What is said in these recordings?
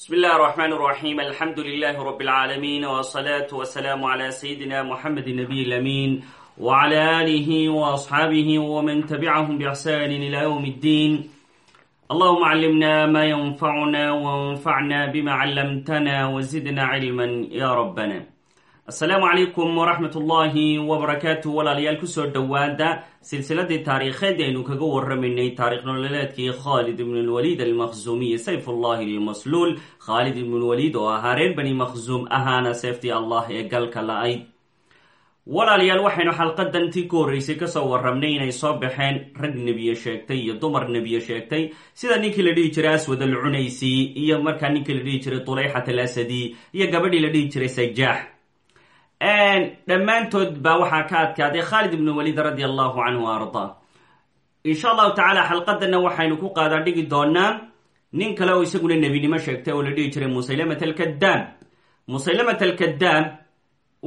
بسم الله الرحمن الرحيم الحمد لله رب العالمين والصلاة والسلام على سيدنا محمد النبي الأمين وعلى آله وأصحابه ومن تبعهم بإحسان إلى يوم الدين اللهم علمنا ما ينفعنا وانفعنا بما علمتنا وزدنا علما يا ربنا asalaamu calaykum waraxmat ullaahi wabarakaatu walaalayaal ku soo dhowaada silsiladii taariikheed aynu kaga waramaynay taarikh nololeedkii khaalid ibnulwaliid almakhzuumiy sayfullahi lmasluul khaalid ibnulwaliid oo ahaa reer bani makhzuum ahaana seeftii allah ee galka la-ayd walaalayaal waxaynu xalqadantii ku horreysay ka soo waramnay inay soo baxeen. Rag nebiye sheegtay iyo dumar nebiye sheegtay. Sida ninkii la dhihi jiray aswad al cunaysi iyo markaa ninkii la dhihi jiray tuleyxat al asadi iyo gabadhii la dhihi jiray sajaax dhammaantood baa waxaa ka adkaaday khaalid ibn walid radi allahu canhu ardaa insha allahu tacaala xalqadana waxaynu ku qaadaa dhigi doonaa nin kale oo isaguna nebinimo sheegtay oo la dhihi jiray musaylamat alkadaab musaylamat alkadaab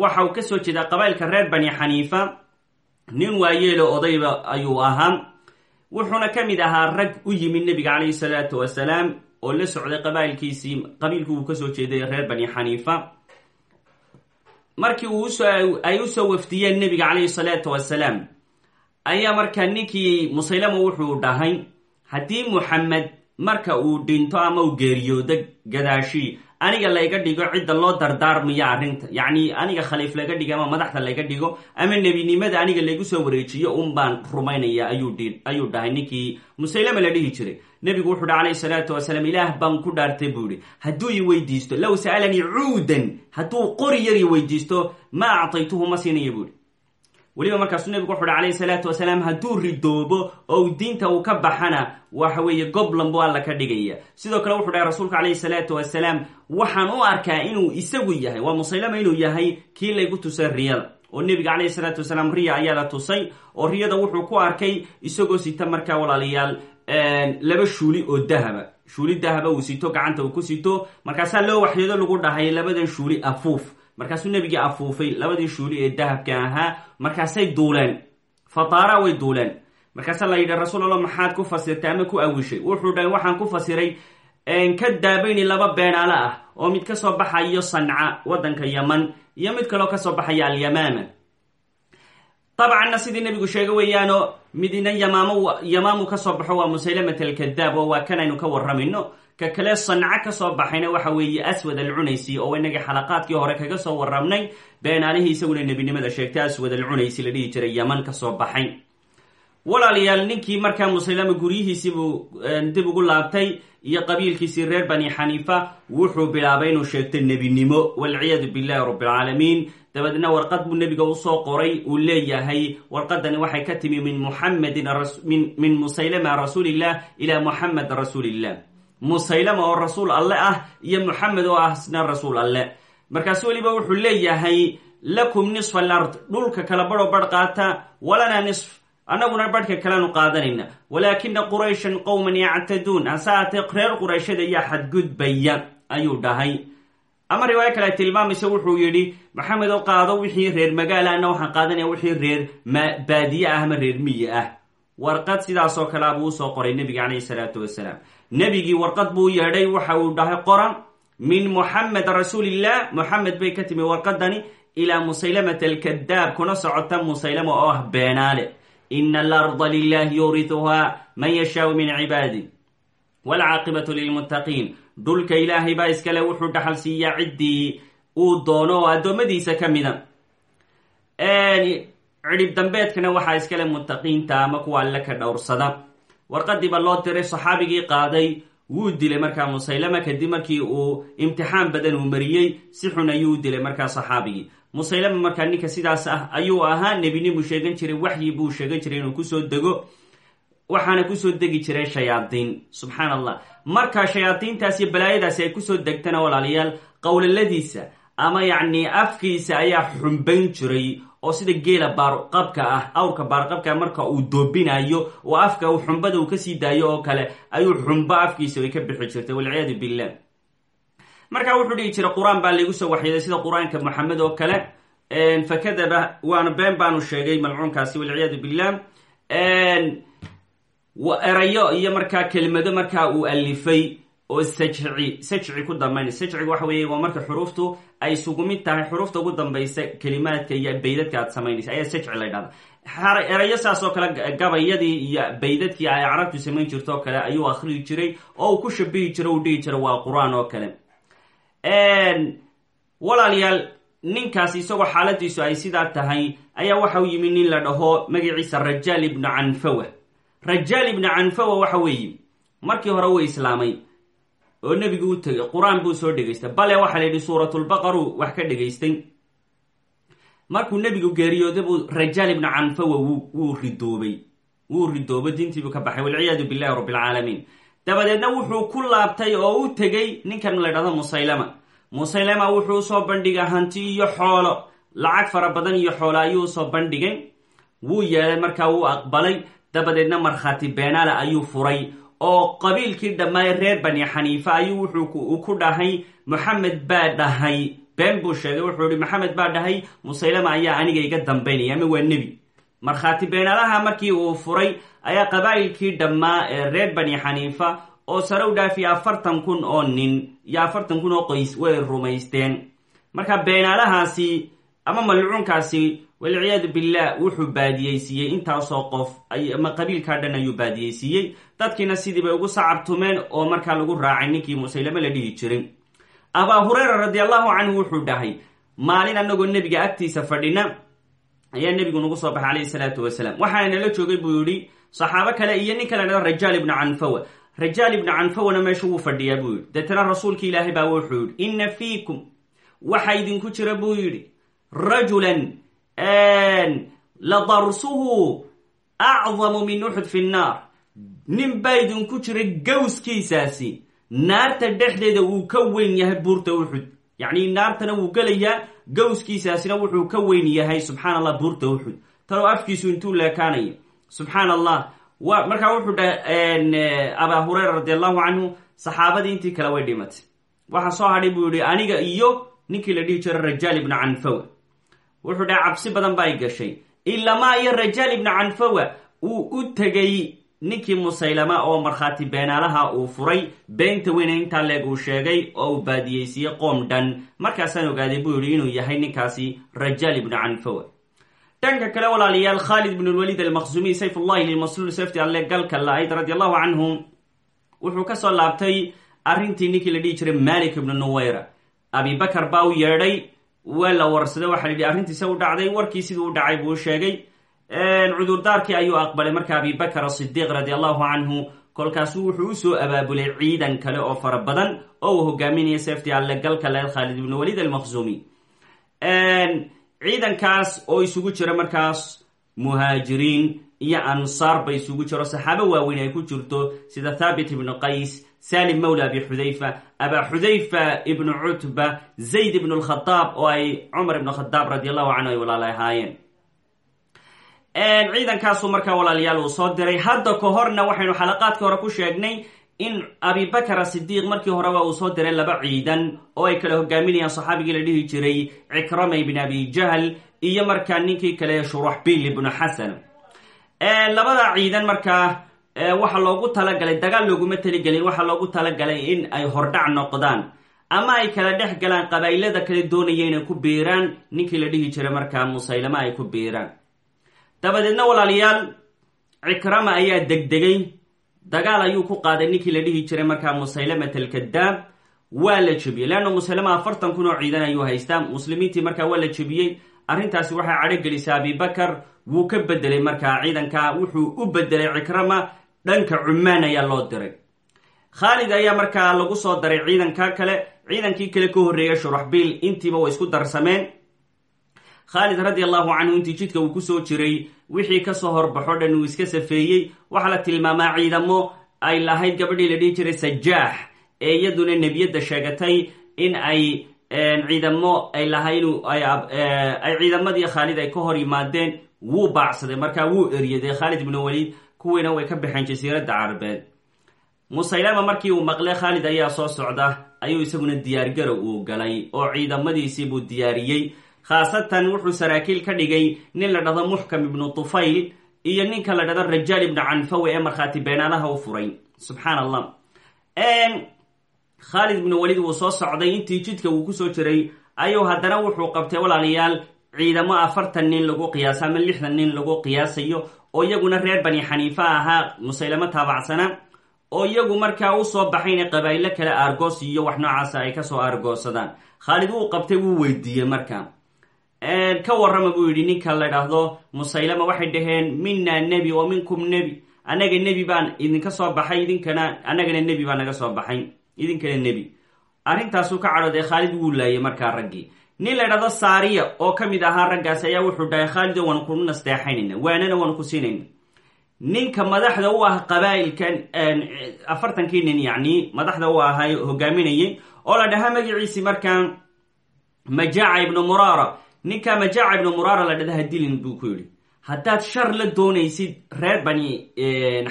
waxa uu ka soo jeedaa qabailka reer bani xaniifa. Nin waayeelo odayba ayuu ahaa. Wuxuuna ka mid ahaa rag u yimid nebiga calayhi salaatu wasalaam oo la socday qabailkiisii qabiilkii uu ka soo jeeday reer bani xaniifa markii ay u soo wafdiyeen nebiga calayhi salaatu wasalaam ayaa markaa ninkii musaylama wuxuu dhahay haddii muxamed marka uu dhinto ama uu geeriyoodo gadaashi aniga layga dhigo cidda loo dardaarmayo arrinta. Yacni aniga khaliif laga dhigo ama madaxda laga dhigo ama nebinimada aniga laygu soo wareejiyo un baan rumaynaya ayuu dhahay. Ninkii musaylama la dhihi jiray. Nebigu wuxuu hi calayhi salaatu wasalaam ilaah baan ku dhaartay buu ihi hadduu i weydiisto low sa'alanii cuudan hadduu qori yar i weydiisto ma actaytuhu ma siinaya buuhi weliba markaasuu nebigu wuxu uhi calayhi salaatu wasalaam hadduu ridoobo oo diinta uu ka baxana waxa weeye goblan buu alla ka dhigaya. Sidoo kale wuxuu dhahay rasuulka calayhi salaatu wasalaam waxaan u arkaa inuu isagu yahay waa musaylama inuu yahay kii laygu tusay riyada oo nebiga calayhi salaatu wasalaam riya ayaa la tusay oo riyada wuxuu ku arkay isagoo sita markaa walaalayaal laba shuuli oo dahaba. Shuuli dahaba uu sito gacanta uu ku sito. Markaasaa loo waxyoodo lagu dhahay labadan shuuli afuuf markaasuu nebigii afuufay labadii shuuli ee dahabka ahaa markaasay duuleen fataara way duuleen markaasaa la yidhi rasuul allah maxaad ku fasirtay ama ku awishay? Wuxuu dhahay waxaan ku fasiray ka daabayni laba beenaale ah oo mid ka soo baxayo sanca waddanka yaman iyo mid kaloo ka soo baxaya alyamaama. Dabcanna sidii nebigu sheegay weeyaano midina yamaamo yamaamu ka soo baxo waa musaylamat alkadaab oo waa kanaynu ka waramayno ka kale sanco ka soo baxayna waxa weeye aswad al cunaysi oo inagii xalaqaadkii hore kaga soo warramnay beenaalihii isaguna nebinimada sheegtay aswad al cunaysi la dhihi jiray yaman ka soo baxay. Walaalayaal ninkii markaa musaylama guryihiisiibuu dib ugu laabtay iyo qabiilkiisii reer bani xaniifa wuxuu bilaabay inuu sheegto nebinimo. Walciyaadu billahi rabbilcaalamiin dabeedna warqad buu nebiga u soo qoray uu leeyahay warqadani waxay ka timi min muxamedin min musaylama rasuulillah ilaa muxamed rasuulillah musaylama oo rasuul alle ah iyo muxamed oo ahsna rasuul alle. Markaasu weliba wuxuu leeyahay lakum nisfa alard dhulka kala badho badh qaata walanaa nisf. Annaguna badhka kalenu qaadanayna. Walaakina qurayshan qowman yactaduun. Hase haatee reer qurayshada ayaa xadgudbaya ayuu dhahay. Ama riwaayo kale tilmaamaysa wuxuu yidhi maxamed oo qaado wixii reer magaala ana waxaan qaadanaya wixii reer baadiye ah ama reer miyi ah. Warqad sidaasoo kalea buu u soo qoray nebiga calayhi salaatu wasalaam nebigii warqad buu yeedhay waxa uu dhahay qoran min muxamed rasuulillah. Moxamed bay ka timi warqadani ilaa musaylamata alkadaab kuna socota musaylama oo ah beenaale. Ina alarda lilahi yuurituhaa man yashaau min cibaadi waalcaaqibatu lilmuttaqiin. Dhulka ilaahay baa iskale wuxuu dhaxal siiyaa ciddii uu doono oo addoommadiisa ka mida. Cidhib dambeedkana waxaa iskale muttaqiinta ama kuwa alle ka dhowrsada warqadiiba loo diray saxaabigii qaaday wuu dilay markaa musaylama kadib markii uu imtixaan badan uu mariyey si xun ayuu dilay markaa saxaabigii. Musaylama markaa ninka sidaas ah ayuu ahaa nebinimuu sheegan jiray waxyi buu sheegan jiray inuu ku soo dego waxaana ku soo degi jiray shayaadiin. Subxaan allah marka shayaadiintaas iyo balaayadaasi ay ku soo degtana walaalayaal qowlaladiisa ama yacni afkiisa ayaa xumbayn jiray oo sida geela baarqabka ah awrka baarqabka marka uu doobinayo oo afka uu xumbada uu ka sii daayo oo kale ayuu xumbo afkiisa ay ka bixi jirtay walciyaadu billah. Marka wuxuu dhihi jiray qur'aan baa laygu soo waxyeeday sida qur'aanka moxamed oo kale fakadaba waana been baanu sheegay malcuunkaasi walciyaadu billah. Erayo iyo markaa kelmado markaa uu alifay oo sajci sajci ku dambayn. Sajciga waxa weeye waa marka xuruuftu ay isugu mid tahay xuruufta ugu dambaysa kelimaadka iyo baydadka aad samaynaysa ayaa sajci la ydhahda erayo saas oo kale gabayadii iyo baydadkii ay carabtu samayn jirto oo kale ayuu akhriyi jiray oo uu ku shabihi jiro uu dhihi jiro waa qur'aan oo kale. Walaalayaal ninkaas isagoo xaaladiisu ay sidaa tahay ayaa waxa u yimi nin la dhaho magaciisa rajaal ibnu canfawa. Rajaal ibnu canfawa waxa weeye markii hore uu islaamay oo nebigu u tegay. Qur'aan buu soo dhegaystay. Bale waxaa la yidhi suuratulbaqaru wax ka dhegaystay. Markuu nebigu geeriyooday buu rajaal ibnu canfawa wuu ridoobay. Wuu ridoobay diintiibuu ka baxay. Walciyaadu billahi rabbi alcaalamiin dabadeedna wuxuu ku laabtay oo u tegey ninkan la ydhahdo musaylama. Musaylama wuxuu u soo bandhigay hanti iyo xoolo. Lacag fara badan iyo xoolo ayuu u soo bandhigay. Wuu yeelay markaa wuu aqbalay. Dabadeedna markhaati beenaale ayuu furay oo qabiilkii dhammaay reer bani xaniifa ayuu wuxuu ku dhahay moxamed baa dhahay. Been buu sheegay wuxuu ihi maxamed baa dhahay musaylama ayaa aniga iga dambaynaya ama waa nebi. Markhaati beenaalaha markii uu furay ayaa qabaa'ilkii dhammaa ee reer bani xaniifa oo sare u dhaafiya afartan kun oo nin iyo afartan kun oo qoys way rumaysteen. Marka beenaalahaasi ama malcuunkaasi walciyaadu billah wuxuu baadiyeysiiyey. Intaasoo qof ama qabiilkaa dhan ayuu baadiyeysiiyey. Dadkiina sidii bay ugu sacabtumeen oo markaa lagu raacay ninkii musaylame la dhihi jiray. Abaa hureyra radi allahu canhu wuxuu dhahay maalin anagoo nebiga agtiisa fadhina ayaa nebigu nagu soo baxay calayhi salaatu wasalaam. Waxaana nala joogay buu yidhi saxaabo kale iyo nin kale dhao rajaal ibnu canfawa. Rajaal ibnu canfawana meesha wuu fadhiyaa buu yidhi. Deetana rasuulki ilaahay baa wuxuu yidhi inna fiikum. Waxa idinku jira buu yidhi rajulan la darsuhu acdamu min uxud fi nnaar nin baa idinku jira gawskiisaasi. Naarta dhexdeeda uu ka weyn yahay buurta uxud yacni naartana wuu gelayaa gawskiisaasina wuxuu ka weyn yahay subxaan allah buurta uxud talow afkiisu intuu leekaanayo subxaan allah wa markaa wuxuu dhaha abaa hureyra radi allahu canhu saxaabadii intii kale way dhimatay. Waxaa soo hadhay buu yihi aniga iyo ninkii la dhihi jiro rajaal ibnu canfawa wuxuu dhaha cabsi badan baa gashay. Ilamaa iyo rajaal ibnu canfawa uu u tegay ninkii musaylama oo markhaati beenaalaha uu furay. Beenta weyne intaa uu sheegay oo uu baadiyeysiiyey qoom dhan. Markaasaan ogaaday buu yihi inuu yahay ninkaasi rajaal ibnu canfawa. Dhanka kale walaalayaal khaalid ibn lwaliid almaqsumiy sayfullahi lilmasluul safti alle galka la-ayd radi allahu canhu wuxuu ka soo laabtay arrintii ninkii la dhihi jiray malik ibnu nuweyra abibakar baa u yeedhay waa la warsaday waxa la yidhi u dhacday warkii siduu u dhacay buu sheegay. Cudurdaarkii ayuu aqbalay. Marka abibakar asidiiq radi allahu canhu kolkaasu wuxuu u soo abaabulay ciidan kale oo fara badan oo uu hogaaminaya safti alle galka la-ayd khaalid ibnu waliid almaqsumi ciidankaas oo isugu jira markaas muhaajiriin iyo ansaar bay isugu jiro saxaabo waaweyn ay ku jirto sida thaabit ibnu qays salim mawla abi xudayfa abaa xudayfa ibnu cutba zayd ibnu lkhadaab oo ay cumar ibnu khadaab radi allahu canhu ay walaala ahaayeen ciidankaasu markaa walaalayaal uu soo diray hadda ka horna waxaynu xalaqaadka hore ku sheegnay in abibakar asidiiq markii horeba uu soo diray laba ciidan oo ay kala hogaaminayaan saxaabigii la dhihi jiray cikrama ibn abi jahl iyo markaa ninkii kale shuraxbil ibnu xasan labada ciidan markaa waxaa loogu talagalay dagaal looguma taligelin waxaa loogu talagalay in ay hordhac noqdaan. Ama ay kala dhex galaan qabaa'ilada kale doonaya inay ku biiraan ninkii la dhihi jiray markaa musaylama ay ku biiraan. Dabadeedna walaalayaal cikrama ayaa degdegay. Dagaal ayuu ku qaaday ninkii la dhihi jiray markaa musaylamat alkadaab waa la jebiyey. Leanna musaylama afartan kun oo ciidan ayuu haystaa. Muslimiintii markaa waa la jebiyey. Arrintaasi waxay cadhogelisay abibakar wuu ka bedelay markaa ciidanka wuxuu u bedelay cikrama dhanka cumaan ayaa loo diray. Khaalid ayaa markaa lagu soo daray ciidanka kale ciidankii kale ka horreeya shuraxbiil intiiba way isku darsameen. Khaalid radi allahu canhu intii jidka uu ku soo jiray wixii ka soo horbaxo dhan uu iska safeeyey. Waxaa la tilmaamaa ciidamo ay lahayd gabadhii la dhihi jiray sajaax ee iyaduna nebiyadda sheegatay in ay ciidamo ay lahayn ay ciidamadii khaalid ay ka hor yimaadeen. Wuu baacsaday markaa wuu eryaday khaalid ibnu waliid kuwiina way ka baxeen jasiiradda carabeed. Musaylama markii uu maqlay khaalid ayaa soo socda ayuu isaguna diyaargarow uu galay oo ciidamadiisii buu diyaariyey. Khaasatan wuxuu saraakiil ka dhigay nin la dhado muxkam ibnu tufayl iyo ninka la dhado rajaal ibnu canfawe ee markhaati beenaalaha u furay. Subxaan allah khaalid ibnu walid wuu soo socday intii jidka uu ku soo jiray ayuu haddana wuxuu qabtay walaalayaal ciidamo afartan nin lagu qiyaaso ama lixdan nin lagu qiyaasayo oo iyaguna reer bani xaniifa ahaa musaylamo taabacsana oo iyagu markaa u soo baxayna qabaa'ilo kale aargoos iyo wax noocaasa ay ka soo aargoosadaan khaalid wuu qabtay wuu weydiiyey marka ka warrama buu yidhi ninka la idhaahdo musaylama waxay dhaheen mina nebi wa minkum nebi. Annaga nebi baan idinka soo baxay idinkana annagana nebi baa naga soo baxay. Idinkana nebi. Arrintaasuu ka cadhooday khaalid wuu laayay markaa raggii nin la saariya oo ka mid ahaa raggaas ayaa wuxuu dhahay khaalido waan ku nasteexaynayna waanana waan ku siinayna ninka madaxda u ah qabaa'ilkan afartankii nin yacni madaxda u ahaa hogaaminayay oo la dhahaa magaciisi markaa majaaca ibnu muraara ninka majaaca ibnu muraara la dhahda hadilin buu ku yidhi haddaad shar la doonaysid reer bani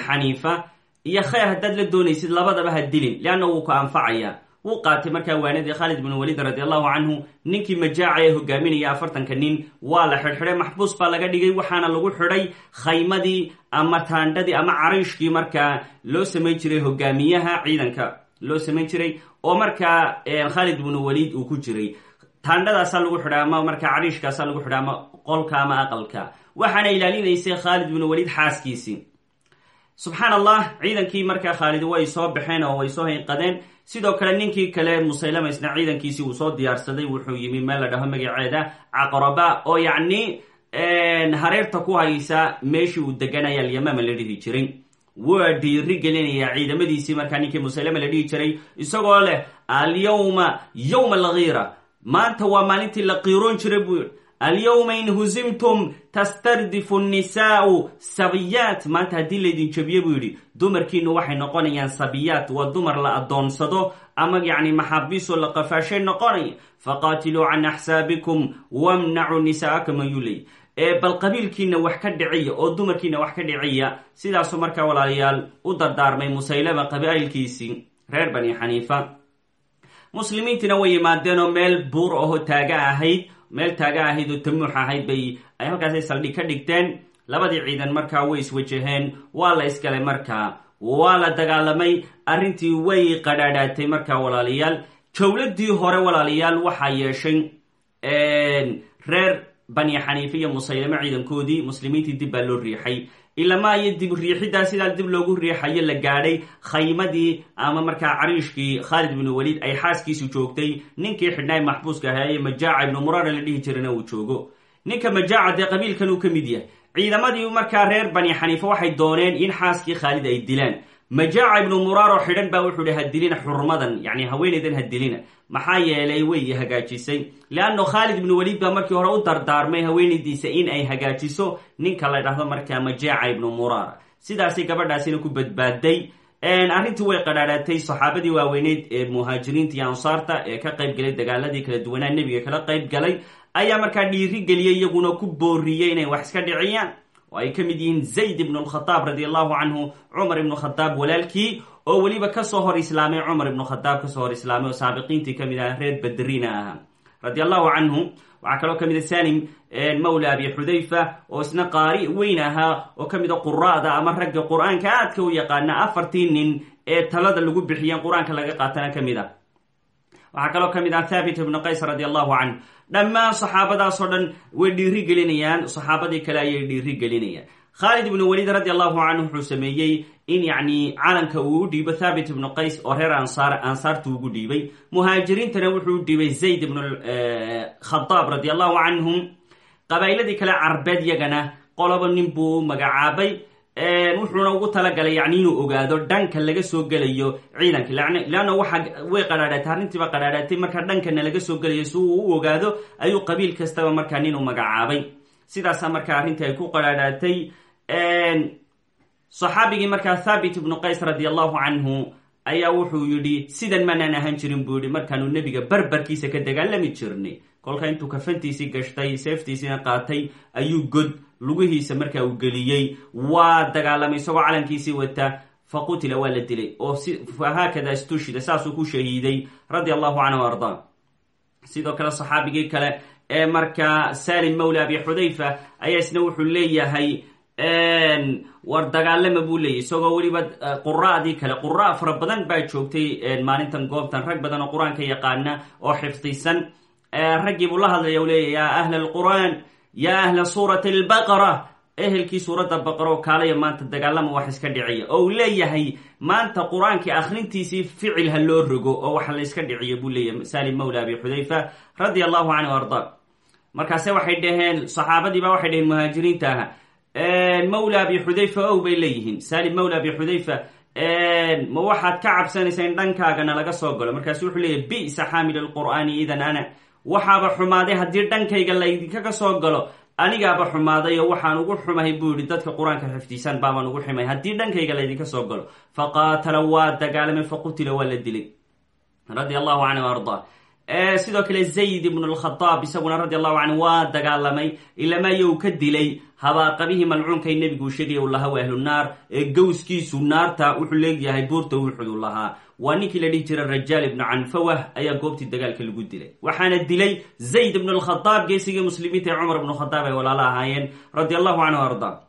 xaniifa iyo khayr haddaad la doonaysid labadaba ha dilin leanna wuu ku anfacaya wuu qaatay markaa waanadii khaalid bnu walid radi allahu canhu ninkii majaaca ee hogaaminaya afartanka nin. Waa la xidhxidhay maxbuus baa laga dhigay waxaana lagu xidhay khaymadii ama taandhadii ama cariishkii markaa loo samayn jiray hogaamiyaha ciidanka. Loo samayn jiray oo markaa khaalid bnu walid uu ku jiray. Taandhadaasaa lagu xidha ama markaa cariishkaasaa lagu xidha ama qolka ama aqalka. Waxaana ilaalinaysay khaalid bnu walid xaaskiisii. Subxaan allah ciidankii markaa khaalid way soo baxeen oo way soo hinqadeen sidoo kale ninkii kale musaylama isna ciidankiisii uu soo diyaarsaday wuxuu yimi meel la dhaho magaceeda caqraba oo yacni hareerta ku haysa meeshii uu deganaya alyamama la dhihi jiray. Waa dhiiri gelinaya ciidamadiisii markaa ninkii musaylama la dhihi jiray isagoo leh alyawma yowma algiira maanta waa maalintii la qiiroon jiray buu alyawma in husimtum tastardifu nnisaau sabiyaat maanta haddii laydin jabiye buu yidhi dumarkiinu waxay noqonayaan sabiyaat waa dumar la adoonsado ama yacni maxaabiisoo la qafaashay noqonaya faqaatiluu can axsaabikum wamnacuu nisaa'akum ayuu leey ee bal qabiilkiina wax ka dhiciya oo dumarkiina wax ka dhiciya sidaasuu markaa walaalayaal u dardaarmay musaylama qabaa'ilkiisii reer bani xaniifa muslimiintiina way yimaadeenoo meel buur aho taaga ahayd meel taaga ahayd oo tamuux ahayd bay ay halkaasay saldhig ka dhigteen. Labadii ciidan markaa way iswajaheen waa la isgalay markaa waa la dagaalamay. Arrintii way qadhaadhaatay markaa walaalayaal jawladii hore walaalayaal waxaa yeeshay reer bani xaniife iyo ciidankoodii muslimiintii dib baa loo riixay ilamaa iyo dib riixiddaa sidaa dib loogu riixayo la gaadhay khaymadii ama markaa cariishkii khaalid ibnu waliid ay xaaskiisu joogtay ninkii xidhnaay maxbuuska ahaa ee majaaca ibnu muraara la dhihi jirana uu joogo ninka majaaca dee qabiilkan uu ka mid yahay ciidamadii markaa reer bani xaniife waxay dooneen in xaaskii khaalid ay dilaan majaaca ibnu muraaro xidhan baa wuxuu hi ha dilina xurmadan. Yani haweenaydan ha maxaa yeelay way hagaajisay leanno khaalid ibnu waliid baa markii hore u dardaarmay haweenaydiisa in ay hagaajiso ninka la dhahdo markaa majaaca ibnu muraara sidaasay gabadhaasina ku badbaaday arrintii way qadhaadhaatay saxaabadii waaweyneyd ee muhaajiriinta iyo ansaarta ee ka qayb galay dagaaladii kala duwanaa nebiga kala qayb galay ayaa markaa dhiiri geliyay iyaguna ku booriyey inay wax iska dhiciyaan oo ay ka mid yihiin zayd ibnu lkhadaab radi allahu canhu cumar ibnu khadaab walaalkii oo weliba ka soo hor islaamay cumar ibnu khadaab ka soo hor islaamay oo saabiqiintii ka mid ah reer badrina ahaa radi allahu canhu waxaa kaloo ka mid a salim mawla abi xudayfa oo isna qaari weyn ahaa oo ka mid a quraada ama ragga qur'aanka aadka u yaqaana afartii nin ee talada lagu bixiyeen qur'aanka laga qaatana ka mid ah waxaa kaloo ka mid ah thaabit ibnu qays radi allahu canhu dhammaan saxaabadaasoo dhan way dhiiri gelinayaan saxaabadii kale ayay dhiiri gelinayaan khaalid ibnu waliid radi allahu canhu wuxuu sameeyey in yacni calanka uu u dhiibo thaabit ibnu qays oo reer ansaar ansaartu ugu dhiibay muhaajiriintana wuxuu u dhiibay zayd ibnu khadaab radi allahu canhum qabaa'iladii kale carbeed yagana qoloba nin buu magacaabay wuxuuna ugu talagalay yani inuu ogaado dhanka laga soo gelayo ciidanka. Leanna waxa way qadhaadhatay arrintiiba qadhaadhatay markaa dhankana laga soo gelayo si uu u ogaado ayuu qabiil kastaba markaa nin u magacaabay. Sidaasa markaa arrintii ay ku qadhaadhaatay saxaabigii markaa thaabit ibnu qays radi canhu ayaa wuxuu yidhi sidan maanaan ahaan jirin buu yihi markaanu nebiga barbarkiisa ka dagaalami jirnay kolka intuu kafantiisii gashtay seeftiisiina qaatay ayuu god lugihiisa markaa uu geliyey. Waa dagaalamay isagoo calankiisii wata faqutila waa la dilay. Oo haakada istushida saasuu ku shahiiday radi allahu canhu arda sidoo kale saxaabigii kale ee markaa salim mawla abi xudayfa ayaa isna wuxuu leeyahay war dagaalama buu leeyay. Isagoo weliba quraadii kale quraa fara badan baa joogtay maalintan goobtan rag badan oo qur'aanka yaqaana oo xifdisan raggii buu la hadlaya u leeya yaa ahla alqur'aan yaa ahla suurati albaqara. Ehelkii suuradda baqaro kaalaya maanta dagaalama wax iska dhiciya oo uu leeyahay maanta qur'aankii akhrintiisii ficil ha loo rogo oo wax la iska dhiciyo buu leeyahay salim mawla abi xudayfa radia allahu canhu arda. Markaase waxay dhaheen saxaabadiiba waxay dhaheen muhaajiriinta aha mawla abi xudayfa ow bay leeyihiin. Salim mawla abi xudayfa ma waxaad ka cabsanaysaa in dhankaagana laga soo galo? Markaasu wuxuu leeyahy bisa xaamil alqur'aani idan ana waxaaba xumaaday haddii dhankayga laydinkaga soo galo anigaaba xumaaday oo waxaan ugu xumahay buu yihi dadka qur'aanka xifdisan baabaan ugu xumay haddii dhankayga laydinka soo galo faqaatala waa dagaalamay faqutila waa la dilay. Radia allahu canhu arda sidoo kale zayd ibn lkhadaab isaguna radi allahu canhu waa dagaalamay ilamayo uu ka dilay. Habaaqabihii malcuunkay nebigu sheegaya u lahaa ahlu naar. Ee gowskiisu naarta wuxuu leegyahay buurta uxud u lahaa. Waa ninkii la dhihi jira rajaal ibnu canfawah ayaa goobtii dagaalka lagu dilay. Waxaana dilay zayd ibn lkhadaab geesigii muslimiinta ee cumar ibnu khadaab ay walaalo ahaayeen radi allahu canhu arda.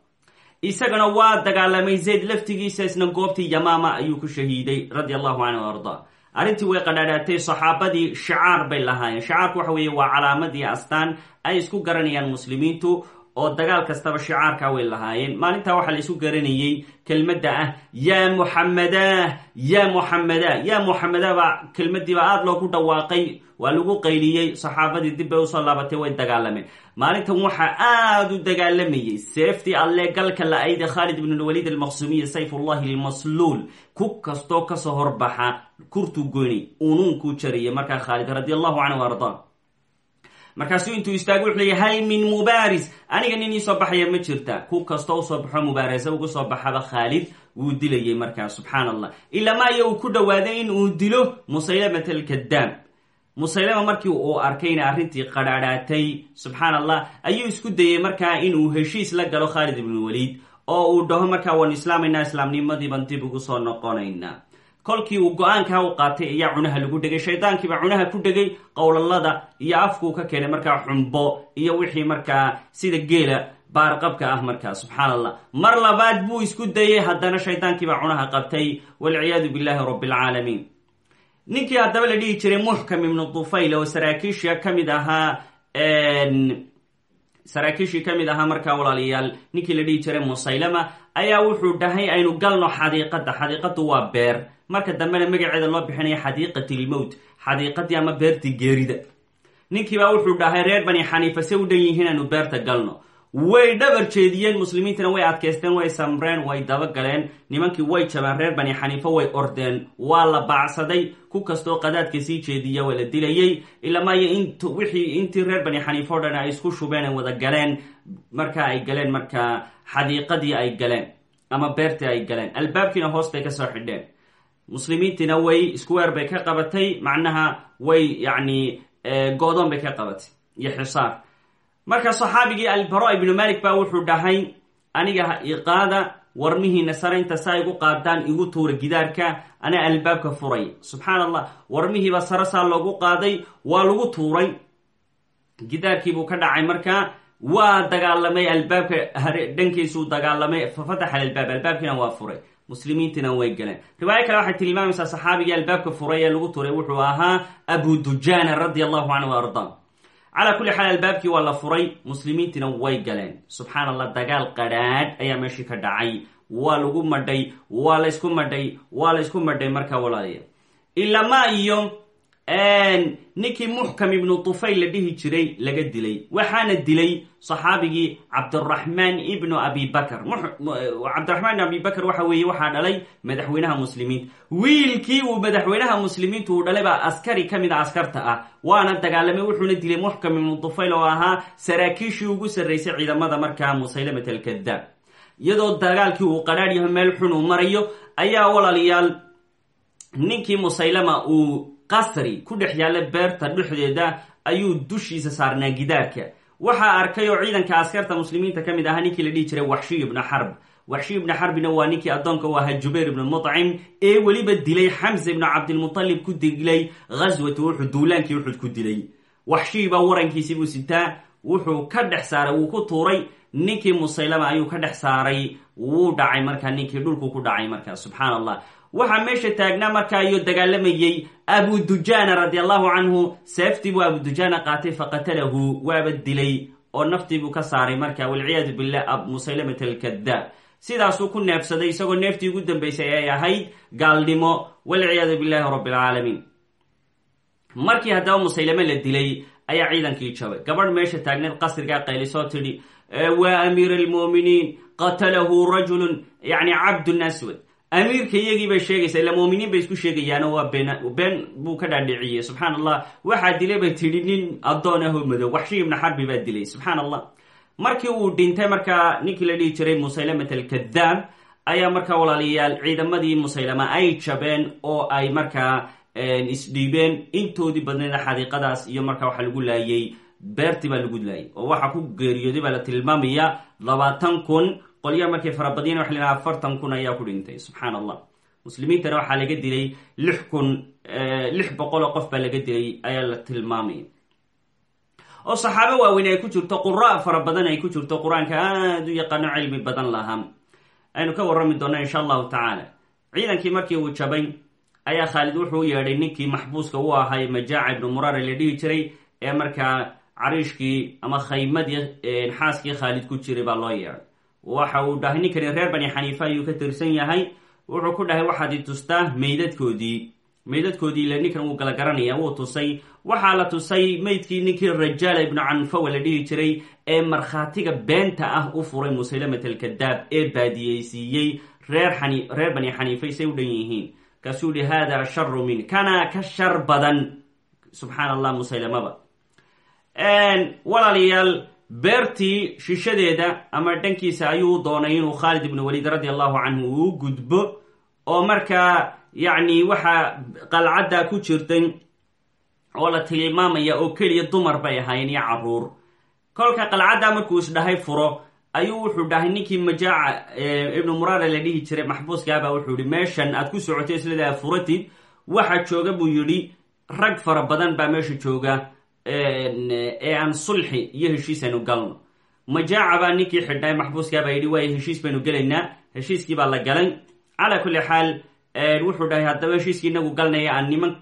Isagana waa dagaalamay zayd laftigiisa isna goobtii yamaama ayuu ku shahiiday radi allahu canhu arda arrintii way qadhaadhaatay saxaabadii shicaar bay lahaayeen. Shicaarku waxa weeye waa calaamad iyo astaan ay isku garanayaan muslimiintu oo dagaal kastaba shicaarka way lahaayeen. Maalintaa waxaa la isu garanayey kelmadda ah yaa muxamedah yaa muxameda yaa muxameda baa kelmadiiba aada loogu dhawaaqay. Waa lagu qayliyey saxaabadii dib bay u soo laabatay way dagaalameen. Maalintan waxaa aada u dagaalamayey seeftii alle galka la-ayde khaalid ibn lwaliid almaqsumiyi sayfullahi almasluul ku kastoo ka soo horbaxa kurtuu goynay unuunkuu jariyay markaa khaalid radi allahu canhu arda markaasuu intuu istaago wuxuu leeya hal min mubaaris aniga nin iisoo baxaya ma jirta. Ku kastoo u soo baxo mubaarasa ugu soo baxaba khaalid wuu dilayay markaa subxaan allah ilamaaya uu ku dhowaaday in uu dilo musaylamat alkadaam musaylama markii uu arkay inay arrintii qadhaadhaatay subxaan allah ayuu isku dayey markaa inuu heshiis la galo khaalid ibnu waliid oo uu dhaho markaa waan islaamaynaa islaamnimadiiban dib ugu soo noqonaynaa kolkii uu go'aankaa u qaatay ayaa cunaha lagu dhegay shaydaankiiba cunaha ku dhegay qowlalada iyo afkuu ka keenay markaa xumbo iyo wixii markaa sida geela baarqabka ah markaa subxaan mar labaad buu isku dayey haddana shaydaankiibaa cunaha qabtay. Walciyaadu billahi rabbi alcaalamiin ninkii haddaba la dhihi jiray muxkam ibnu dufayl oo saraakiisha ka mid ahaa saraakiishii ka mid ahaa markaa walaalayaal ninkii la dhihi jiray musaylama ayaa wuxuu dhahay aynu galno xadiiqadda. Xadiiqadu waa beer. Marka dambena magaceeda loo bixinaya xadiiqatilmowt xadiiqadii ama beertii geerida. Ninkiibaa wuxuu dhahay reer bani xaniifa se u dhan yihiin aynu beerta galno way dhabar jeediyeen muslimiintana way adkaysteen way samreen way dabagaleen. Nimankii way jabeen reer bani xaniifa way ordeen. Waa la baacsaday. Ku kastoo qadaadka sii jeediya waa la dilayey. Ilamaayo int wixii intii reer bani xaniifa o dhan ay isku shubeen wada galeen. Marka ay galeen markaa xadiiqadii ay galeen ama beertii ay galeen. Albaabkiina hoostay ka soo xidheen. Muslimiintiina way isku weer bay ka qabatay. Macnaha way yacni go-doon bay ka qabatay. Iyo xisaar marka saxaabigii albara ibnu malik baa wuxuu dhahay aniga iqaada warmihiina saa igu qaadaan igu tuura gidaarka anaa albaabka furay. Subxaan allah warmihiiba sare saa loogu qaaday waa lagu tuuray. Gidaarkiibuu ka dhacay markaa waa dagaalamay albaabka dhankiisuu dagaalamay fafataxa albaab albaabkiina waa furay. Muslimiintiina way galeen. Riwaayo kale waxay tilmaamaysaa saxaabigii albaabka furay ee lagu turay wuxuu ahaa abu dujana radi allahu canhu arda calaa kulli xaal albaabkii waa la furay. Muslimiintiina way galeen. Subxaan allah dagaal qadhaadh ayaa meeshii ka dhacay. Waa lagu madhay waa la ysku madhay waa la ysku madhay markaa walaalayaal ilama iyo ninkii muxkam ibnu tufayl la dhihi jiray laga dilay. Waxaana dilay saxaabigii cabdiraxmaan ibnu abi bakr cabdiraxmaan ibn abi bakr waxa weeye waxaa dhalay madaxweynaha muslimiinta. Wiilkii uu madaxweynaha muslimiintu uu dhalay baa askari ka mid a askarta ah. Waana dagaalamay wuxuuna dilay muxkam ibnu tufayl oo ahaa saraakiishii ugu sarraysay ciidamada markaa musaylamat alkadaab iyadoo dagaalkii uu qadhaadh yaho meel xun uu marayo ayaa walaalayaal ninkii musaylama uu qasri ku dhex yaalla beerta dhexdeeda ayuu dushiisa saarnaa gidaarka. Waxaa arkay oo ciidanka askarta muslimiinta ka mid ahaa ninkii la dhihi jiray waxshiy ibna xarb waxshiy ibna xarbina waa ninkii addoonka u ahaa jubayr ibnu mutcim ee weliba dilay xamsa ibnu cabdilmutalib ku dilay ghaswatu uxud duulaankii uxud ku dilay. Waxshiy baa warankiisii buu sitaa wuxuu ka dhex saaray wuu ku tuuray ninkii musaylama ayuu ka dhex saaray wuu dhacay markaa ninkii dhulku ku dhacay markaa subxaan allah waxaa meesha taagnaa markaa iyo dagaalamayey abu dujaana radi allahu canhu seeftii buu abu dujaana qaatay faqatalahu waaba dilay oo naftii buu ka saaray marka walciyaadu billah musaylamat alkadaab sidaasuu ku neefsaday isagoo neeftii ugu dambaysay ay ahayd gaalnimo walciyaadu billahi rabbi alcaalamiin markii haddaba musaylame la dilay ayaa ciidankii jabay. Gabadh meesha taagneed qasrigaa qaylisoo tidhi waa amiir almu'miniin qatalahu rajulun yani cabdun aswad amiirka iyagii bay sheegaysaa ila muuminiin bay isku sheegayaano waa been been buu ka dhaadhiciyey subxaan allah waxaa dilay bay tidhi nin addoon ahoo madow waxshi ibna xarbi baa dilay. Subxaan allah markii uu dhintay markaa ninkii la dhihi jiray musaylamat alkadaab ayaa markaa walaalayaal ciidamadii musaylama ay jabeen oo ay markaa isdhiibeen intoodii badneeda xadiiqadaas iyo markaa waxaa lagu laayay beertii baa lagu laayay. Oo waxaa ku geeriyooday baa la tilmaamaya labaatan kun qolyaha markay farabadiyeen waxa la afartan kun ayaa ku dhintay subxaan allah muslimiintana waxaa laga dilay lix kun lix boqol oo qof baa laga dilay ayaa la tilmaamaya oo saxaabo waaweyn ay ku jirto qura fara badan ay ku jirto qur'aanka aada u yaqaano cilmi badan lahaa aynu ka warrami doona insha allahu tacaala. Ciidankii markii uu jabay ayaa khaalid wuxuu u yeedhay ninkii maxbuuska u ahay majaaca ibnu murare la dhihi jiray ee markaa cariishkii ama khaymadii xaaskii khaalid ku jiray baa loo yeedhay waxa uu dhahay ninkani reer bani xaniifa ayuu ka tirsan yahay. Wuxuu ku dhahay waxaad i tustaa meydadkoodii. Meydadkoodii ila ninkan wuu gala garanaya wuu tusay. Waxaa la tusay meydkii ninkii rajaala ibnu canfawa la dhihi jiray ee markhaatiga beenta ah u furay musaylamat alkadaab ee baadiyeysiiyey. Reer bani xaniifa say u dhan yihiin. Kaasuu yihi hada sharu min kana ka shar badan. Subxaan allah musaylamaba walaalayaal beertii shishadeeda ama dhankiisa ayuu doonay inuu khaalid ibnu waliid radi allahu canhu uu gudbo oo markaa yacni waxaa qalcaddaa ku jirtay oo la tilmaamaya oo keliya dumar bay ahaayeen iyo carruur. Kolka qalcaddaa markuu isdhahay furo ayuu wuxuu dhahay ninkii majaaca ibnu murara la dhihi jiray maxbuuskaabaa wuxuu yihi meeshan aad ku socotay isladaa furatid waxa jooga buu yidhi. Rag fara badan baa meesha jooga ee aan sulxi iyo heshiis aynu galno. Majaaca baa ninkii xidhnay maxbuuskaabaa yidhi waay heshiis baynu gelaynaa. Heshiiskii baa la galay calaa kulli xaal wuxuu dhahay haddaba heshiiskii inagu galnaya aan niman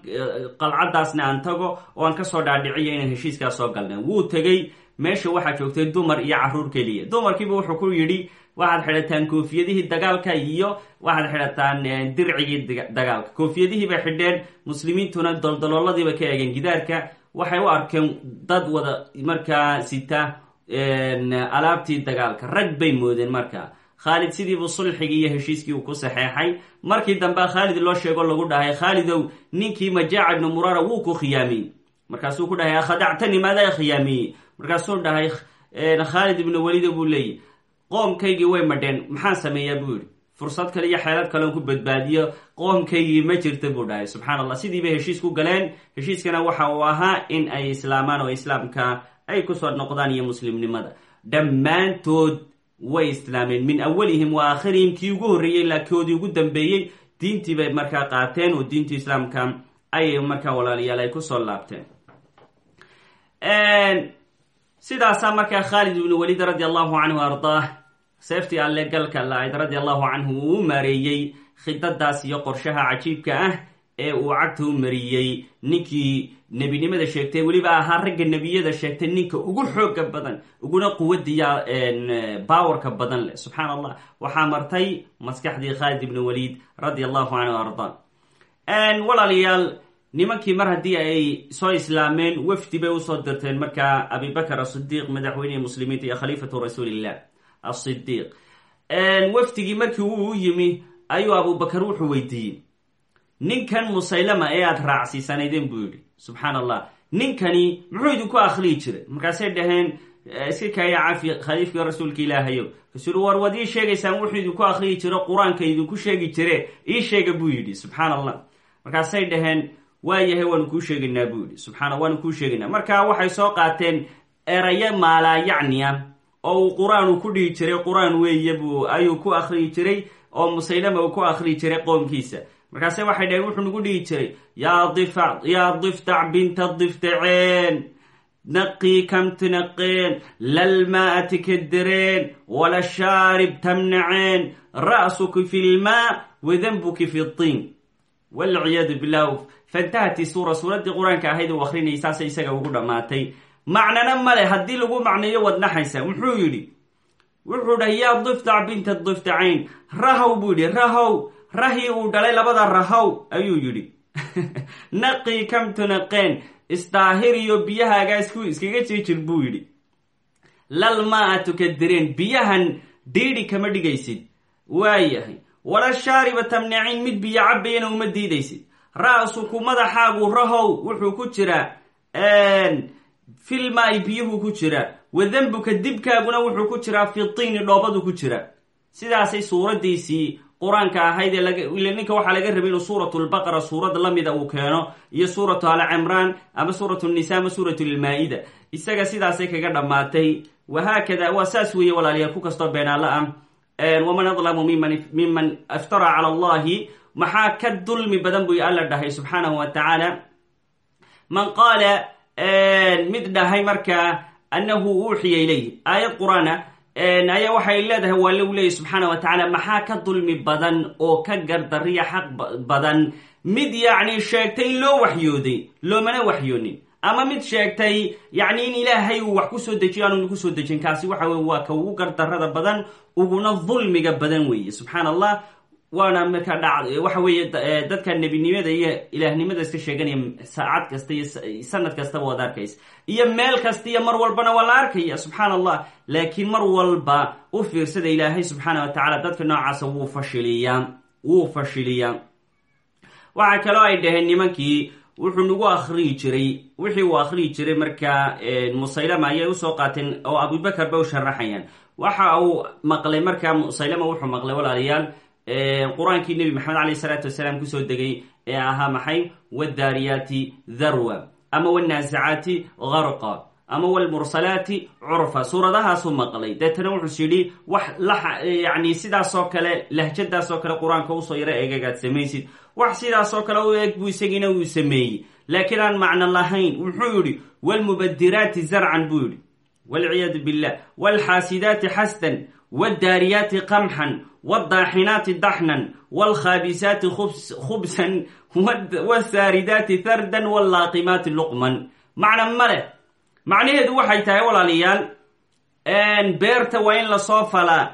qalcadaasna aan tago oo aan ka soo dhaadhiciyo inaan heshiiskaas soo galnay. Wuu tegey. Meesha waxaa joogtay dumar iyo carruur keliya. Dumarkiiba wuxuu ku yidhi waxaad xidhataan koofiyadihii dagaalka iyo waxaad xidhataan dircigii dagaalka. Koofiyadihii bay xidheen. Muslimiintuna doldalooladiiba ka eegeen gidaarka waxay u arkeen dad wada markaa sita alaabtii dagaalka. Rag bay moodeen markaa khaalid sidiibuu sulxigii iyo heshiiskii uu ku saxeexay. Markii dambe khaalid loo sheego lagu dhahay khaalidow ninkii majaaca ibnu murara wuu ku khiyaamiyey. Markaasuu ku dhahay akhadactani maadaa khiyaamiyey? Markaasuu dhahay khaalid ibnu walida buu leeyahy qoomkaygii way madheen maxaan sameeyaa? buu yidhi fursad kale iyo xeelad kaleon ku badbaadiyo qoomkaygii ma jirta buu dhahay. Subxaan allah sidii bay heshiis ku galeen. Heshiiskana waxa uu ahaa in ay islaamaan oo islaamka ay ku soo noqdaan iyo muslimnimada. Dhammaantood way islaameen. Min awalihim wa aakhirihim kii ugu horreeyey ilaa koodii ugu dambeeyey diintii bay markaa qaateen oo diintii islaamka ayay markaa walaalayaal ay ku soo laabteen. Sidaasaa markaa khaalid ibnu waliid radi allahu canhu ardaah seeftii alle galka la-ayd radi allahu canhu uu maareeyey khidadaas iyo qorshaha cajiibka ah ee uu cagta u mariyey. Ninkii nebinimada sheegtay weliba ahaa ragga nebiyada sheegtay ninka ugu xooga badan uguna quwadiya bawarka badan leh. Subxaan waxaa martay maskaxdii khaalid ibnu waliid radi allahu canhu arda. Walaalayaal nimankii mar haddii ay soo islaameen wafdi bay u soo dirteen markaa abibakr asidiiq madaxweynihii muslimiinta iyo khaliifatu rasuulillah asidiiq wafdigii markii uu yimi ayuu abubakar wuxuu weydiiyey ninkan musaylama ee aada raacsiisanaydeen buu yidhi. Subxaan allah ninkani muxuu idinku akhriyi jiray? Markaasay dhaheen iska kaaya cafi khaliifkii rasuulka ilaahayo. Kasuu war waad ii sheegaysaan wuxuu idinku akhriyi jiro qur'aanka idinku sheegi jire ii sheega buu yidhi. Subxaan allah markaasay dhaheen waayahay waanu kuu sheegaynaa buu yidhi. Subxaana waanu kuu sheegaynaa. Marka waxay soo qaateen erayo maalaayacniya oo uu qur'aan uu ku dhihi jiray qur'aan weeye buu ayuu ku akhriyi jiray oo musaylama uu ku akhriyi jiray qoomkiisa markaase waxay dhaheen wuxuu nagu dhihi jiray yaa diftac binta diftaceen naqii kam tinaqeen lalmaa'ati kadereen walashaarib tamnaceen ra'suki fi lmaa wadanbuki fi tiin walciyaadu billah fantahati suura suuraddii qur'aanka ahayd uu akrinayay saasay isaga ugu dhammaatay macnana male haddii lagu macneeyo wadnaxaysa muxuu yidhi? Wuxuu dhahay yaa diftac binta diftacayn rahow buu yidhi. Rahow rahii uu dhalay labada rahow ayuu yidhi. Naqii kam tunaqeen? Isdaahiriyo biyahaagaa isku iskaga jiijir buu yidhi. Lal maa tukadireen biyahan dhiidhi kama dhigaysid. Waayahay wala shaariba tamnacin mid biyo cabayana uma diidaysid. Ra-suku madaxaagu rahow wuxuu ku jiraa filmaai biyuhu ku jiraa wadambuka dibkaaguna wuxuu ku jiraa fi dhoobadu ku jira. Sidaasay suuraddiisii qur'aanka ahayd ee ninka waxaa laga rabay inuu suuratu lbaqara suurad lamida uu keeno iyo suuratu al cimraan ama suuratu nisa ama suuratu lmaa-ida isaga sidaasay kaga dhammaatay wahaakada waa saas weeye walaaliyaal ku kastoo beenaalo ah waman adlamu miman iftara cala allahi maxaa ka dulmi badan buu alla dhahay subxaanahu wa tacaala man qaala mid dhahay markaa anahu uuxiya ilayh aayad qur'aana ayaa waxay leedahay waa lagu leeyay subxaana wa tacaala maxaa ka dulmi badan oo ka gardariya xaq badan? Mid yacni sheegtay in loo waxyooday loomana waxyoonin. Ama mid sheegtay yacni in ilaahay uu wax ku soo dejiyo aanu ku soo dejin. Kaasi waxa weye waa ka ugu gardarada badan uguna dulmiga badan weeye. Subxaan allah waana marka dhac waxa weeye dadka nebinimada iyo ilaahnimada iska sheeganaya saacad kasta iyo sanad kastaba waad arkaysa. Iyo meel kasta iyo mar walbana waa la arkaya subxaan allah laakiin mar walba u fiirsada ilaahay subxaana wa tacaala dadka noocaasa wuu fashiliyaa wuu fashiliyaa. Waxaa kaloo ay dhaheen nimankii wuxuu nagu akriyi jiray wixii uu akriyi jiray markaa musaylama ayay u soo qaateen oo abubakar ba u sharaxayaan waxa uu maqlay markaa musaylama wuxuu maqlay walaalayaal qur'aankii nebi maxamed caleyh salaatu wasalaam ku soo degay ee ahaa maxay? Wadaariyaati dharwa ama wannaasacaati garqa ama wlmursalaati curfa. Suuradahaasuu maqlay. Deetana wuxuus yidhi wax yani sidaasoo kale lahjadaasoo kale qur'aanka u soo yaro eegagaad samaysid. Wax sidaasoo kale u eeg buu isagiina uu sameeyey. Laakiin aan macno lahayn wuxuu yidhi wlmubadiraati zarcan buu yidhi. Walciyaadu billah. Wlxaasidaati xasdan. Wdaariyaati qamxan wاdaaxinaati daxnan wاlkhaabisaati khubsan wاsaaridaati thardan wاllaaqimaati luqman macna male macnaheedu waxay tahay walaalayaal beerta waa in lasoo falaa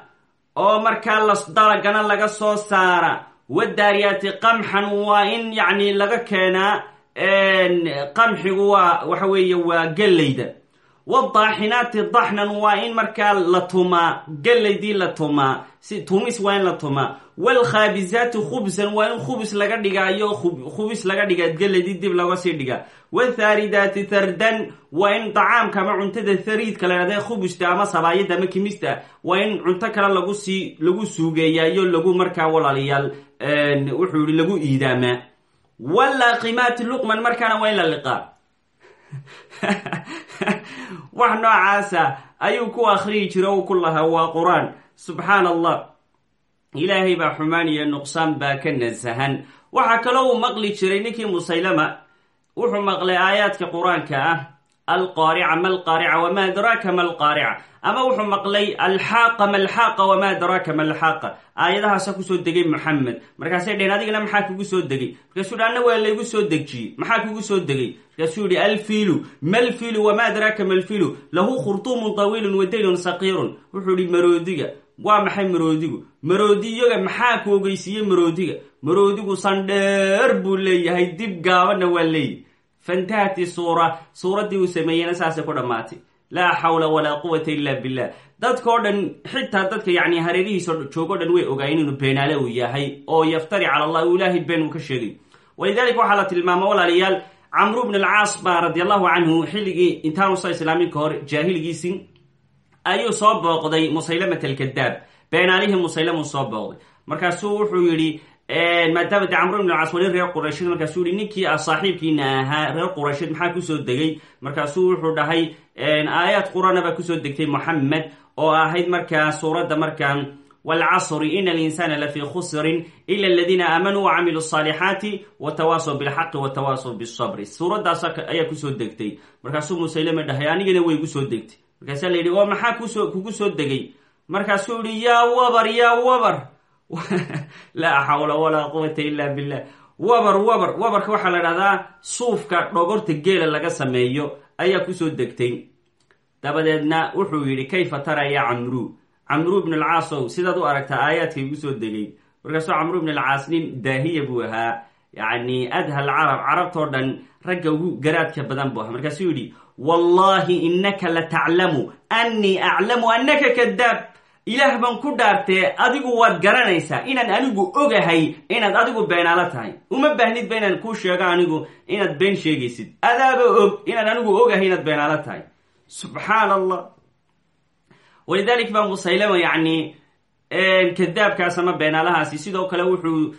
oo markaa lasdalagana laga soo saara wadaariyaati qamxan waa in yacni laga keenaa qamxigu waa waxa weeye waa gellayda wadaaxinaati daxnan waa in markaa la tumaa gellaydii la tumaa tumis waa in la tumaa waalkhaabisaati khubsan waa in khubis laga dhigaayo khubis laga dhigaa gellaydii dib laga sii dhigaa wathaaridaati thardan waa in dacaamka ama cuntada thariidka la dhahda khubusta ama sabaayada ama kimista waa in cunto kale lagu sii lagu suugeeyaayo lagu markaa walaalayaal wuxuu yihi lagu iidaamaa wallaaqimaati luqman markaana waa in la liqaa wax noocaasa ayuu ku akriyi jiro u ku lahaa waa qur'aan. Subxaan allah ilaahay baa xumaan iyo nuqsaan baa ka nasahan. Waxaa kaloo uu maqli jiray ninkii musaylama. Wuxuu maqlay aayaadka qur'aanka ah alqaarica ma alqaarica wama adraaka ma alqaarica ama wuxuu maqlay alxaaqa ma alxaaqa wama adraaka ma alxaaqa aayadahaasa ku soo degay moxamed markaasay dheheen adigana maxaa kugu soo degay? Markaasuu hi anna waa laygu soo dejiyey maxaa kugu soo degay? Markaasuu yihi alfiilu malfiilu wama adraaka malfiilu lahu khurtuumun tawiilun wadaylun saqiirun. Wuxuu yihi maroodiga waa maxay maroodigu? Maroodiyoga maxaa ku ogeysiiyey maroodiga? Maroodigu sandheer buu leeyahay dib gaabana waa leeyahy fantahati suura suuraddii uu sameeyeyna saasay ku dhammaatay. Laa xawla walaa quwata illa billah. Dadkao dhan xitaa dadka yani hareerihiisa joogoo dhan way ogaayeen inuu beenaale uu yahay oo yaftari cala allah uu ilaahay been uu ka sheegay. Walidalika waxaa la tilmaama walaalayaal camru bn alcaas baa radi allahu canhu xilligii intaanusa islaamin ka hor ayuu soo booqday musaylamat alkadaab beenaalihii musaylamuu soo booqday. Markaasuu wuxuu yidhi maadaama de camru ibn alcaas wali reer quraysheed markaasuu yihi ninkii a saaxiibkiina ahaa reer quraysheed maxaa ku soo degay? Markaasuu wuxuu dhahay aayaad qur'aana baa ku soo degtay moxamed oo ahayd markaa suuradda markaa waalcasri ina alinsana lafii khusrin ila aladiina aamanuu wacamiluu asaalixaati watawaasaw bilxaqi watawaasaw bisabri suuraddaas ayaa ku soo degtay. Markaasuu musaylama dhahay anigana way gu soo degtay. Markaasaa la oo maxaa kugu soo degay? Markaasuu yihi yaa wabar yaa wabar laa xawla walaa quwata ila billah. Wabar wabar wabarka waxaa la dhahdaa suufka dhogorta geela laga sameeyo ayaa ku soo degtay. Dabadeedna wuxuu yidhi kayfa tara ya camru? Camru bn alcaasow sidaad u aragtaa aayaadka igu soo degay. Markaasuu camru bn alcaas nin daahiya buu ahaa. Yacni adhal carab carabtoo dhan ragga ugu garaadka badan buu ahaa. Markaasuu yidhi wallahi inaka la taclamu. Aclamu annaka kadaab ilaah baan ku dhaartee adigu waad garanaysaa inaan anigu ogahay inaad adigu beenaalo tahay. Uma baahnidba inaan kuu sheego anigu inaad been sheegaysid. Adaaba og inaan anigu ogahay inaad beenaalo tahay. Subxaan allah walidalik baa musaylama yacni kadaabkaas ama beenaalahaasi sidoo kale wuxuu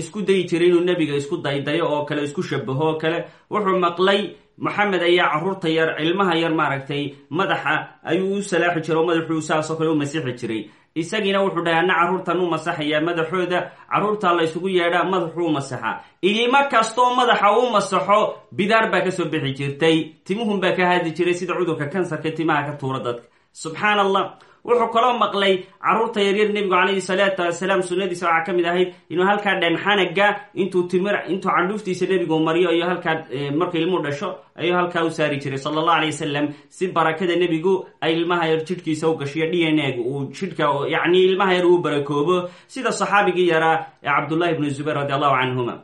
isku dayi jiray inuu nebiga isku daydayo oo kale isku shabaho oo kale. Wuxuu maqlay moxamed ayaa carruurta yar cilmaha yar maaragtay madaxa ayuu u salaaxi jiray oo madaxuu saasoo kale u masixi jiray. Isagiina wuxuu dhahay anna carruurtan u masaxayaa madaxooda carruurtaa la ysugu yeedhaa madaxuu masaxaa ilmo kastoo madaxa u masaxo bidaar baa ka soo bixi jirtay timuhun baa ka hadli jiray sida cudurka kansarka timaha ka tuura dadka. Subxaan allah wuxuu kaloo maqlay carruurta yaryar nebigu calayhi salaatu wasalaam sunnadiisa waxaa ka mid ahayd inuu halkaa dhenxanaga intuu timir intuu candhuuftiisa nebigu mariyo iyo halkaa markuu ilmuu dhasho ayuu halkaa u saari jiray. Sala allahu alay wasalam si barakada nebigu ay ilmaha yar jidhkiisa u gashiyo d n eg uu jidhka yacni ilmaha yar uu barakoobo. Sida saxaabigii yaraa ee cabdullahi bnu zubayr radi allahu canhuma.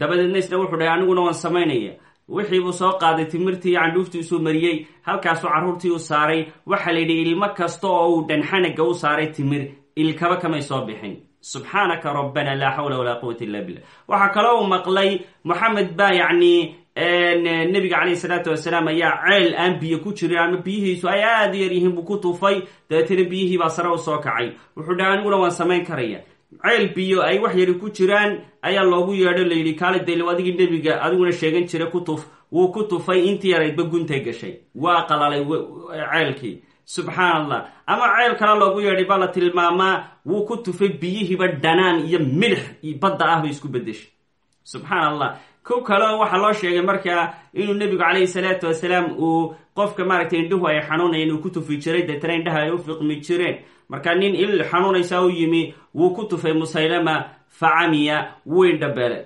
Dabadeedna isna wuxuu dhahay aniguna waan samaynaya wixii buu soo qaaday timirtii iyo candhuuftii u soo mariyey halkaasuu carruurtii u saaray. Waxaa la yidhi ilmo kasta oo uu dhanxanaga u saaray timir ilkaba kamay soo bixin. Subxaanaka rabbana laa xawla walaa quwata illa billah. Waxaa kaloo uu maqlay moxamed baa yacni nebiga calayhi salaatu wasalaam ayaa ceel aan biyo ku jirin ama biyihiisu ay aada u yar yihiin buu ku tufay. Dabeetana biyihii baa sare u soo kacay. Wuxuu dhahay aniguna waan samayn karaya ceel biyo ay wax yari ku jiraan ayaa loogu yeedho layidhi kaali daylow adigii nebiga adiguna sheegan jira ku tuf wuu ku tufay intii yaraydba guntay gashay. Waa qalalay ceelkii subxaan allah ama ceel kale loogu yeedhay baa la tilmaamaa wuu ku tufay biyihiiba dhanaan iyo milix badda ah bay isku bedeshay subxaan allah ko kaleo waxaa loo sheegay markaa inuu nebigu calayhi salaatu wasalaam uu qofka maaragtay indhuhu ay xanuunayeen uu ku tufi jiray deetana indhaha ay u fiqmi jireen marka nin il xanuunaysaa u yimi wuu ku tufay musaylama facamiya wuu indhabeele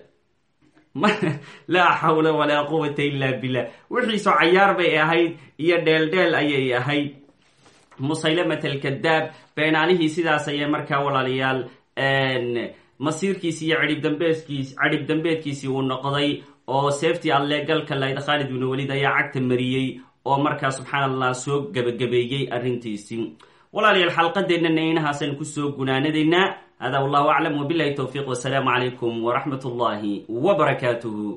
laa xawla walaa quwata illa billah. Wixiiso cayaar bay ahayd iyo dheeldheel ayay ahayd. Musaylamat alkadaab beenaalihii sidaas ayay markaa walaalayaal masiirkiisi iyo cidhib dambeedkiis cidhib dambeedkiisii uu noqday oo seeftii alle galka layd khaalid binu welid ayaa cagta mariyey oo markaa subxaan allah soo gebagabeeyey arrintiisii walaalayaal xalqadeennana inahaasaynu ku soo gunaanadaynaa hada wallahu aclam wbilahi towfiiq wasalaamu calaykum waraxmat ullahi wbarakaatuhu